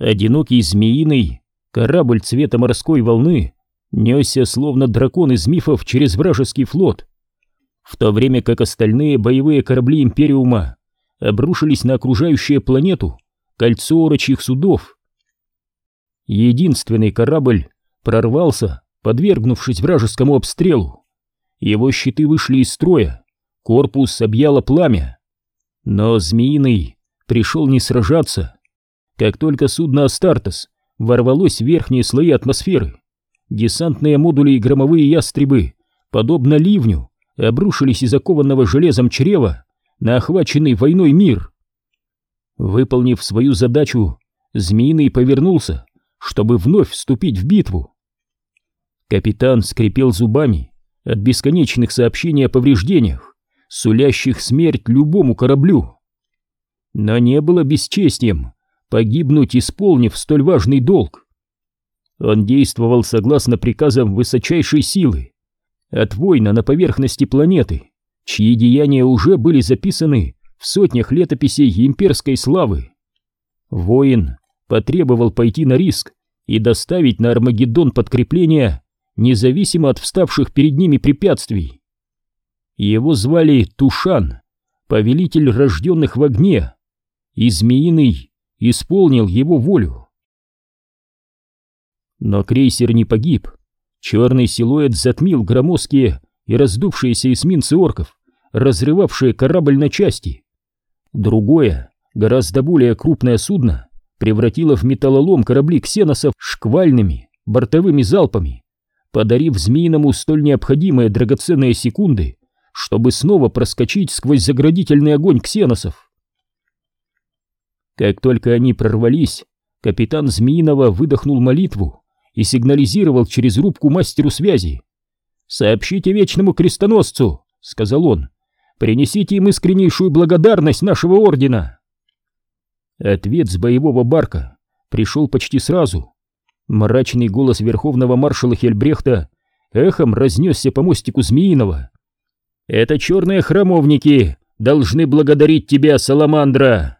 Одинокий змеиный корабль цвета морской волны несся словно дракон из мифов через вражеский флот, в то время как остальные боевые корабли Империума обрушились на окружающую планету кольцо орочьих судов. Единственный корабль прорвался, подвергнувшись вражескому обстрелу. Его щиты вышли из строя, корпус объяло пламя. Но Змеиный пришел не сражаться. Как только судно Астартес ворвалось в верхние слои атмосферы, десантные модули и громовые ястребы, подобно ливню, обрушились из окованного железом чрева на охваченный войной мир. Выполнив свою задачу, Змеиный повернулся, чтобы вновь вступить в битву. Капитан скрипел зубами от бесконечных сообщений о повреждениях, сулящих смерть любому кораблю. Но не было бесчестием погибнуть, исполнив столь важный долг. Он действовал согласно приказам высочайшей силы, от воина на поверхности планеты, чьи деяния уже были записаны в сотнях летописей имперской славы. Воин потребовал пойти на риск и доставить на Армагеддон подкрепления, независимо от вставших перед ними препятствий. Его звали Тушан, повелитель рожденных в огне, и Змеиный исполнил его волю. Но крейсер не погиб. Черный силуэт затмил громоздкие и раздувшиеся эсминцы орков, разрывавшие корабль на части. Другое, гораздо более крупное судно превратило в металлолом корабли ксеносов шквальными бортовыми залпами, подарив змеиному столь необходимые драгоценные секунды, чтобы снова проскочить сквозь заградительный огонь ксеносов. Как только они прорвались, капитан Змеиного выдохнул молитву и сигнализировал через рубку мастеру связи. «Сообщите вечному крестоносцу», — сказал он, — «принесите им искреннейшую благодарность нашего ордена». Ответ с боевого барка пришел почти сразу. Мрачный голос верховного маршала Хельбрехта эхом разнесся по мостику Змеиного. «Это черные храмовники должны благодарить тебя, Саламандра!»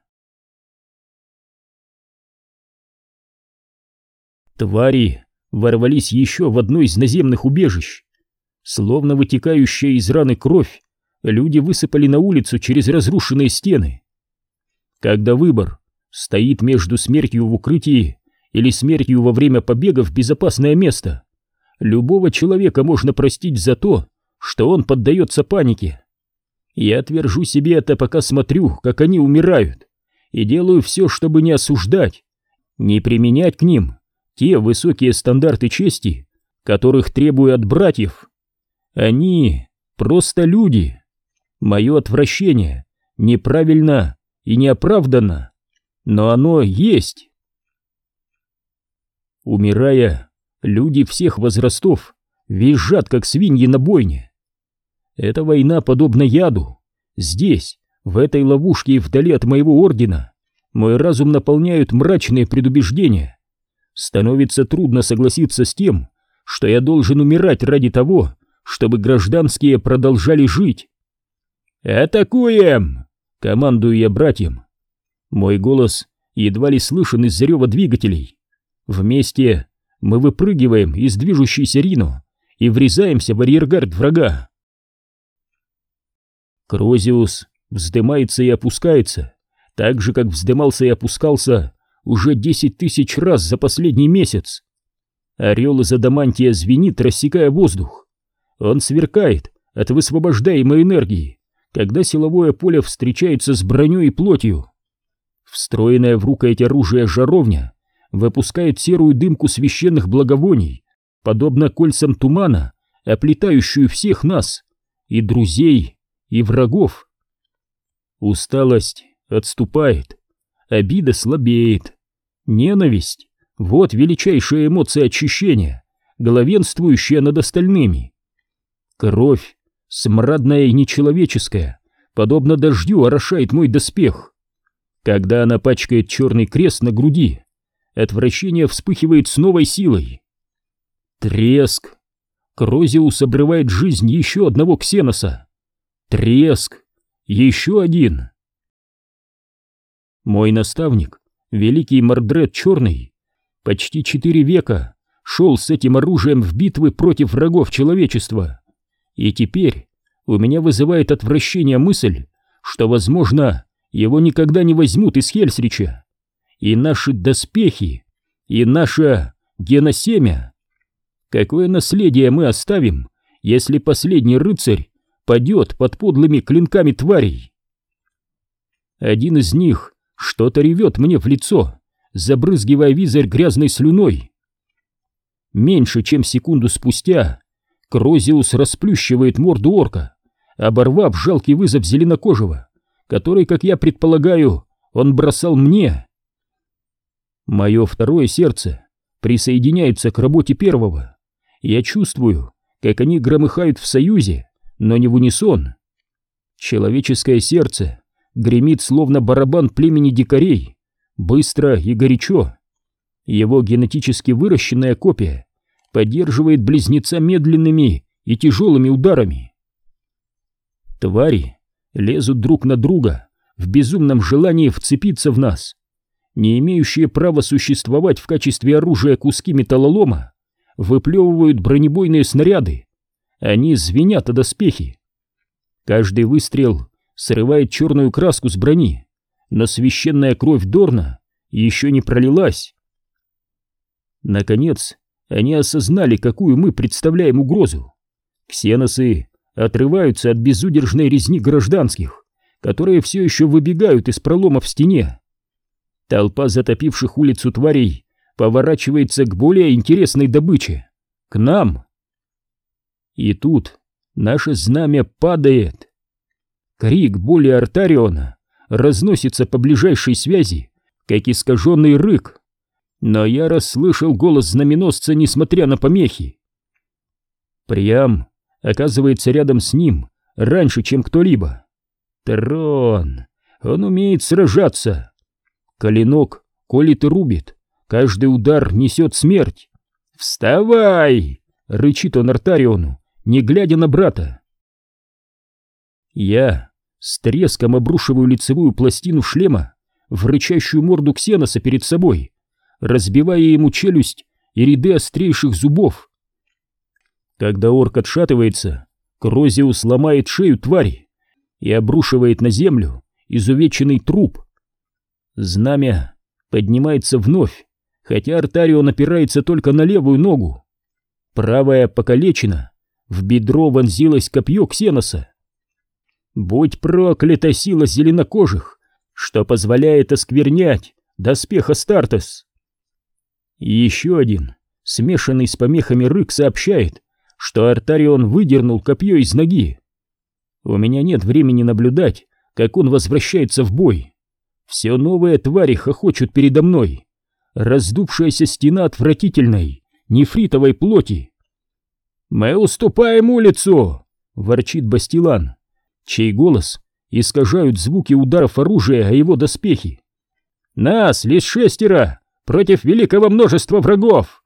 Твари ворвались еще в одно из наземных убежищ. Словно вытекающая из раны кровь, люди высыпали на улицу через разрушенные стены. Когда выбор стоит между смертью в укрытии или смертью во время побега в безопасное место, любого человека можно простить за то, что он поддается панике. Я отвержу себе это, пока смотрю, как они умирают, и делаю все, чтобы не осуждать, не применять к ним те высокие стандарты чести, которых требую от братьев. Они просто люди. Мое отвращение неправильно и неоправданно, но оно есть. Умирая, люди всех возрастов визжат, как свиньи на бойне. Эта война подобна яду. Здесь, в этой ловушке и вдали от моего ордена, мой разум наполняют мрачные предубеждения становится трудно согласиться с тем, что я должен умирать ради того, чтобы гражданские продолжали жить. «Атакуем!» — командую я братьям. Мой голос едва ли слышен из-за рева двигателей. Вместе мы выпрыгиваем из движущейся Рино и врезаемся в арьергард врага. Крозиус вздымается и опускается, так же, как вздымался и опускался уже десять тысяч раз за последний месяц. Орел из адамантия звенит, рассекая воздух. Он сверкает от высвобождаемой энергии, когда силовое поле встречается с броней и плотью. Встроенная в рукоять оружия жаровня выпускает серую дымку священных благовоний, подобно кольцам тумана, оплетающую всех нас, и друзей, и врагов. Усталость отступает, обида слабеет. Ненависть — вот величайшая эмоция очищения, главенствующая над остальными. Кровь, смрадная и нечеловеческая, подобно дождю орошает мой доспех. Когда она пачкает черный крест на груди, отвращение вспыхивает с новой силой. Треск. Крозиус обрывает жизнь еще одного ксеноса. Треск. Еще один. Мой наставник великий Мордред Черный почти четыре века шел с этим оружием в битвы против врагов человечества. И теперь у меня вызывает отвращение мысль, что, возможно, его никогда не возьмут из Хельсрича. И наши доспехи, и наше геносемя. Какое наследие мы оставим, если последний рыцарь падет под подлыми клинками тварей? Один из них что-то ревет мне в лицо, забрызгивая визарь грязной слюной. Меньше чем секунду спустя Крозиус расплющивает морду орка, оборвав жалкий вызов зеленокожего, который, как я предполагаю, он бросал мне. Мое второе сердце присоединяется к работе первого. Я чувствую, как они громыхают в союзе, но не в унисон. Человеческое сердце гремит словно барабан племени дикарей, быстро и горячо. Его генетически выращенная копия поддерживает близнеца медленными и тяжелыми ударами. Твари лезут друг на друга в безумном желании вцепиться в нас. Не имеющие права существовать в качестве оружия куски металлолома выплевывают бронебойные снаряды. Они звенят о доспехи. Каждый выстрел срывает черную краску с брони, но священная кровь Дорна еще не пролилась. Наконец, они осознали, какую мы представляем угрозу. Ксеносы отрываются от безудержной резни гражданских, которые все еще выбегают из пролома в стене. Толпа затопивших улицу тварей поворачивается к более интересной добыче — к нам. И тут наше знамя падает. Крик боли Артариона разносится по ближайшей связи, как искаженный рык. Но я расслышал голос знаменосца, несмотря на помехи. Приам оказывается рядом с ним раньше, чем кто-либо. Трон! Он умеет сражаться. Коленок колит и рубит. Каждый удар несет смерть. «Вставай!» — рычит он Артариону, не глядя на брата. Я с треском обрушиваю лицевую пластину шлема в рычащую морду Ксеноса перед собой, разбивая ему челюсть и ряды острейших зубов. Когда орк отшатывается, Крозиус ломает шею твари и обрушивает на землю изувеченный труп. Знамя поднимается вновь, хотя Артарион опирается только на левую ногу. Правая покалечена, в бедро вонзилось копье Ксеноса. Будь проклята сила зеленокожих, что позволяет осквернять доспеха Стартес. И еще один, смешанный с помехами рык, сообщает, что Артарион выдернул копье из ноги. У меня нет времени наблюдать, как он возвращается в бой. Все новые твари хохочут передо мной. Раздувшаяся стена отвратительной, нефритовой плоти. «Мы уступаем улицу!» — ворчит Бастилан, чей голос искажают звуки ударов оружия о его доспехи. «Нас лишь шестеро против великого множества врагов!»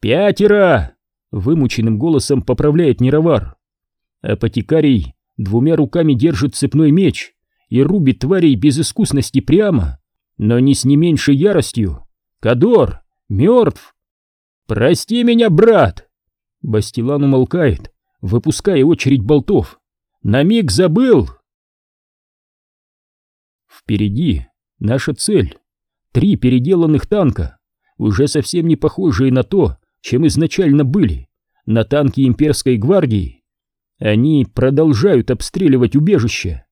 «Пятеро!» Вымученным голосом поправляет Неровар. Апотекарий двумя руками держит цепной меч и рубит тварей без искусности прямо, но не с не меньшей яростью. Кадор мертв! «Прости меня, брат!» Бастилан умолкает, выпуская очередь болтов. «На миг забыл!» Впереди наша цель. Три переделанных танка, уже совсем не похожие на то, чем изначально были, на танки имперской гвардии. Они продолжают обстреливать убежище.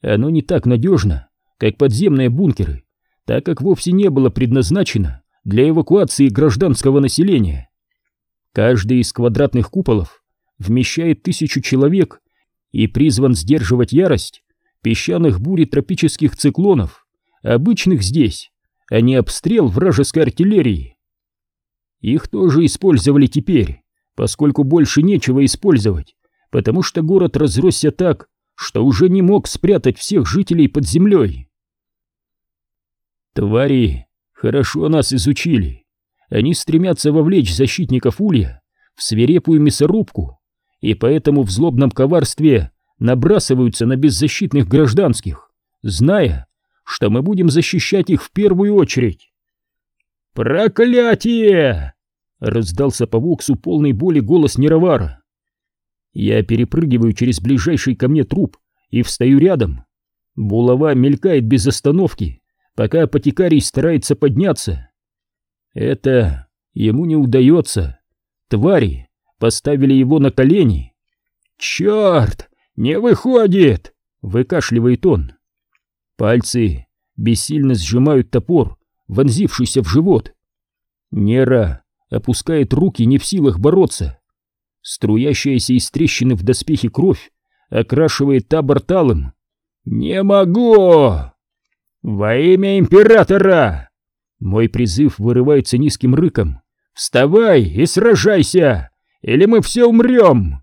Оно не так надежно, как подземные бункеры, так как вовсе не было предназначено для эвакуации гражданского населения. Каждый из квадратных куполов вмещает тысячу человек и призван сдерживать ярость песчаных бурь тропических циклонов, обычных здесь, а не обстрел вражеской артиллерии. Их тоже использовали теперь, поскольку больше нечего использовать, потому что город разросся так, что уже не мог спрятать всех жителей под землей. Твари хорошо нас изучили. Они стремятся вовлечь защитников Улья в свирепую мясорубку, и поэтому в злобном коварстве набрасываются на беззащитных гражданских, зная, что мы будем защищать их в первую очередь. «Проклятие!» — раздался по воксу полный боли голос Неровара. Я перепрыгиваю через ближайший ко мне труп и встаю рядом. Булава мелькает без остановки, пока апотекарий старается подняться. Это ему не удается. Твари поставили его на колени. «Черт! Не выходит!» — выкашливает он. Пальцы бессильно сжимают топор, вонзившийся в живот. Нера опускает руки, не в силах бороться. Струящаяся из трещины в доспехе кровь окрашивает табор талым. «Не могу!» «Во имя императора!» Мой призыв вырывается низким рыком. «Вставай и сражайся, или мы все умрем!»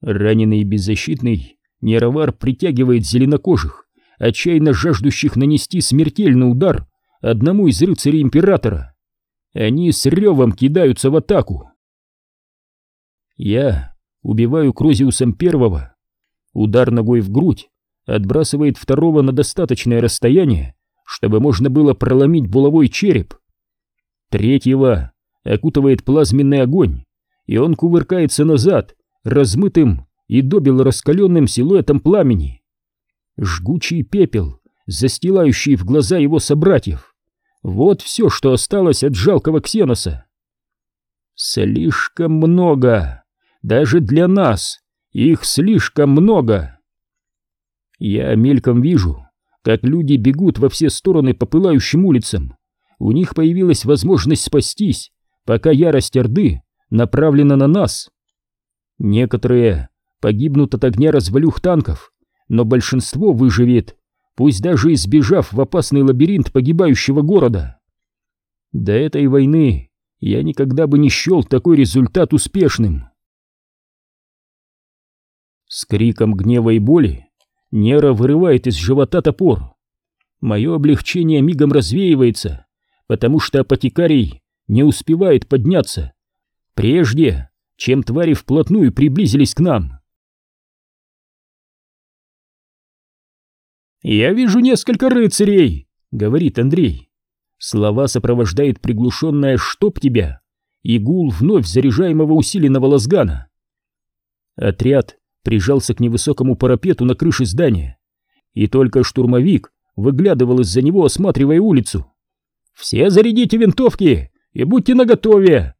Раненый и беззащитный, Неровар притягивает зеленокожих, отчаянно жаждущих нанести смертельный удар одному из рыцарей императора. Они с ревом кидаются в атаку. Я убиваю Крозиусом первого. Удар ногой в грудь отбрасывает второго на достаточное расстояние, чтобы можно было проломить булавой череп. Третьего окутывает плазменный огонь, и он кувыркается назад, размытым и добил раскаленным силуэтом пламени. Жгучий пепел, застилающий в глаза его собратьев. Вот все, что осталось от жалкого Ксеноса. Слишком много. Даже для нас. Их слишком много. Я мельком вижу, как люди бегут во все стороны по пылающим улицам. У них появилась возможность спастись, пока ярость Орды направлена на нас. Некоторые погибнут от огня развалюх танков, но большинство выживет, пусть даже избежав в опасный лабиринт погибающего города. До этой войны я никогда бы не счел такой результат успешным. С криком гнева и боли Нера вырывает из живота топор. Мое облегчение мигом развеивается, потому что апотекарий не успевает подняться, прежде чем твари вплотную приблизились к нам. «Я вижу несколько рыцарей», — говорит Андрей. Слова сопровождает приглушенное «чтоб тебя» и гул вновь заряжаемого усиленного лазгана. Отряд прижался к невысокому парапету на крыше здания, и только штурмовик выглядывал из-за него, осматривая улицу. «Все зарядите винтовки и будьте наготове!»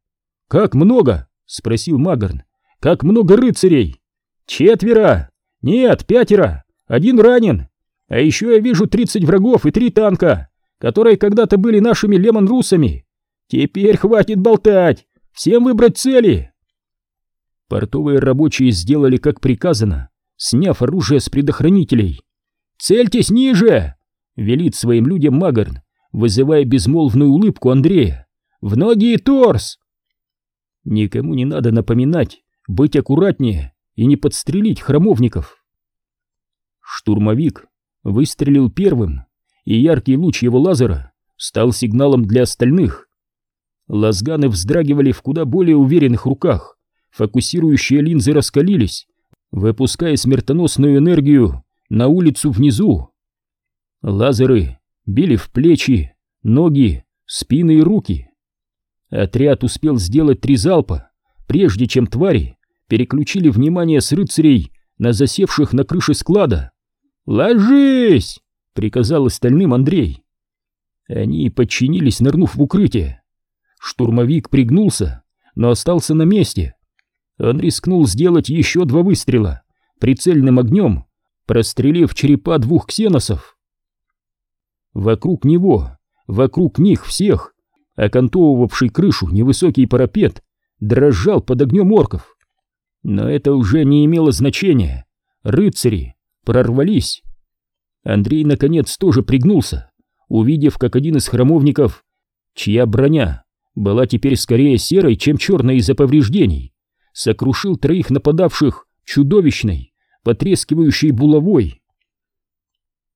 «Как много?» — спросил Магарн. «Как много рыцарей?» «Четверо! Нет, пятеро! Один ранен! А еще я вижу тридцать врагов и три танка, которые когда-то были нашими лемон-русами! Теперь хватит болтать! Всем выбрать цели!» Портовые рабочие сделали как приказано, сняв оружие с предохранителей. «Цельтесь ниже!» — велит своим людям Магарн, вызывая безмолвную улыбку Андрея. «В ноги и торс!» Никому не надо напоминать, быть аккуратнее и не подстрелить храмовников. Штурмовик выстрелил первым, и яркий луч его лазера стал сигналом для остальных. Лазганы вздрагивали в куда более уверенных руках. Фокусирующие линзы раскалились, выпуская смертоносную энергию на улицу внизу. Лазеры били в плечи, ноги, спины и руки. Отряд успел сделать три залпа, прежде чем твари переключили внимание с рыцарей на засевших на крыше склада. «Ложись!» — приказал остальным Андрей. Они подчинились, нырнув в укрытие. Штурмовик пригнулся, но остался на месте, он рискнул сделать еще два выстрела, прицельным огнем, прострелив черепа двух ксеносов. Вокруг него, вокруг них всех, окантовывавший крышу невысокий парапет, дрожал под огнем орков. Но это уже не имело значения. Рыцари прорвались. Андрей, наконец, тоже пригнулся, увидев, как один из храмовников, чья броня была теперь скорее серой, чем черной из-за повреждений, сокрушил троих нападавших чудовищной, потрескивающей булавой.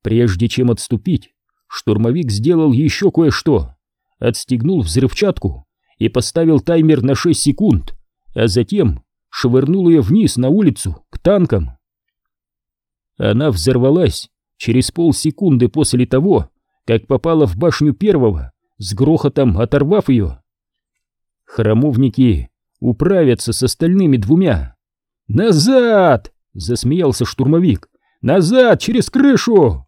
Прежде чем отступить, штурмовик сделал еще кое-что, отстегнул взрывчатку и поставил таймер на 6 секунд, а затем швырнул ее вниз на улицу, к танкам. Она взорвалась через полсекунды после того, как попала в башню первого, с грохотом оторвав ее. Храмовники управятся с остальными двумя. «Назад!» — засмеялся штурмовик. «Назад, через крышу!»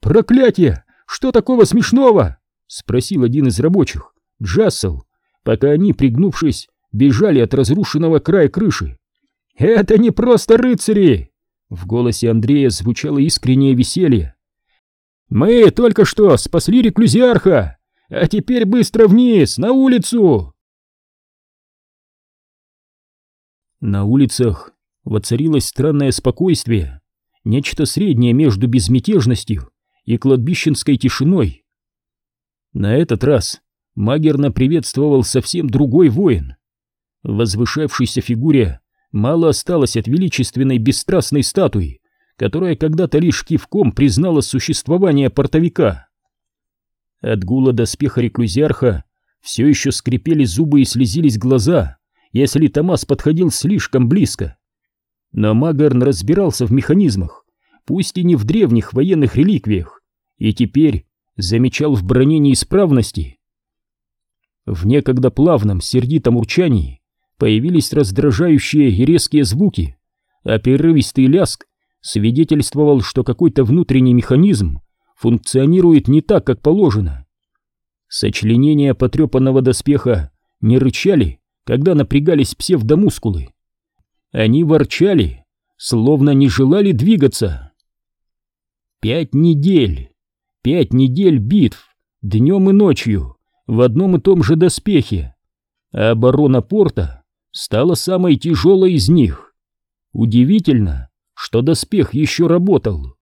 «Проклятие! Что такого смешного?» — спросил один из рабочих, Джассел, пока они, пригнувшись, бежали от разрушенного края крыши. «Это не просто рыцари!» В голосе Андрея звучало искреннее веселье. «Мы только что спасли реклюзиарха, а теперь быстро вниз, на улицу!» На улицах воцарилось странное спокойствие, нечто среднее между безмятежностью и кладбищенской тишиной. На этот раз Магерна приветствовал совсем другой воин. В возвышавшейся фигуре мало осталось от величественной бесстрастной статуи, которая когда-то лишь кивком признала существование портовика. От гула доспеха реклюзиарха все еще скрипели зубы и слезились глаза, если Томас подходил слишком близко. Но Магарн разбирался в механизмах, пусть и не в древних военных реликвиях, и теперь замечал в броне неисправности. В некогда плавном, сердитом урчании появились раздражающие и резкие звуки, а перерывистый ляск свидетельствовал, что какой-то внутренний механизм функционирует не так, как положено. Сочленения потрепанного доспеха не рычали, когда напрягались псевдомускулы. Они ворчали, словно не желали двигаться. Пять недель, пять недель битв, днем и ночью, в одном и том же доспехе, а оборона порта стала самой тяжелой из них. Удивительно, что доспех еще работал.